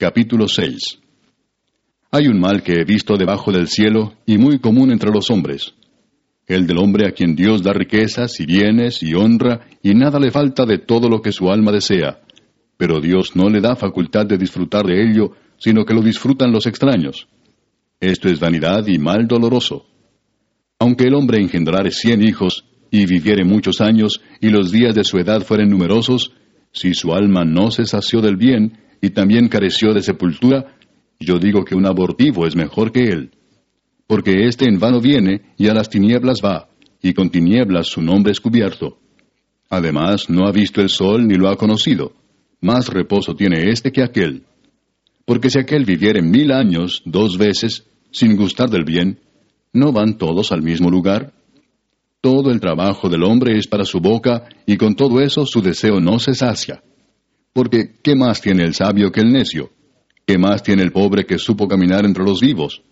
Capítulo 6 Hay un mal que he visto debajo del cielo y muy común entre los hombres. El del hombre a quien Dios da riquezas y bienes y honra y nada le falta de todo lo que su alma desea. Pero Dios no le da facultad de disfrutar de ello, sino que lo disfrutan los extraños. Esto es vanidad y mal doloroso. Aunque el hombre engendrare cien hijos, y viviere muchos años, y los días de su edad fueren numerosos, si su alma no se sació del bien, y también careció de sepultura, yo digo que un abortivo es mejor que él. Porque éste en vano viene y a las tinieblas va, y con tinieblas su nombre es cubierto. Además, no ha visto el sol ni lo ha conocido. Más reposo tiene éste que aquel. Porque si aquel viviere mil años dos veces, sin gustar del bien, ¿no van todos al mismo lugar? Todo el trabajo del hombre es para su boca, y con todo eso su deseo no se sacia. Porque, ¿qué más tiene el sabio que el necio? ¿Qué más tiene el pobre que supo caminar entre los vivos?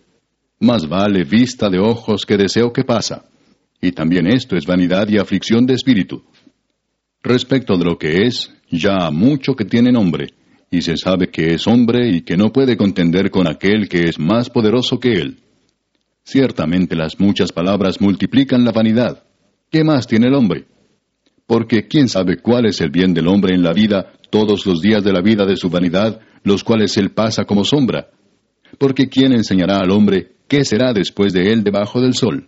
Más vale vista de ojos que deseo que pasa. Y también esto es vanidad y aflicción de espíritu. Respecto de lo que es, ya mucho que tiene nombre, y se sabe que es hombre y que no puede contender con aquel que es más poderoso que él. Ciertamente las muchas palabras multiplican la vanidad. ¿Qué más tiene el hombre? Porque quién sabe cuál es el bien del hombre en la vida todos los días de la vida de su vanidad, los cuales él pasa como sombra. Porque quién enseñará al hombre qué será después de él debajo del sol.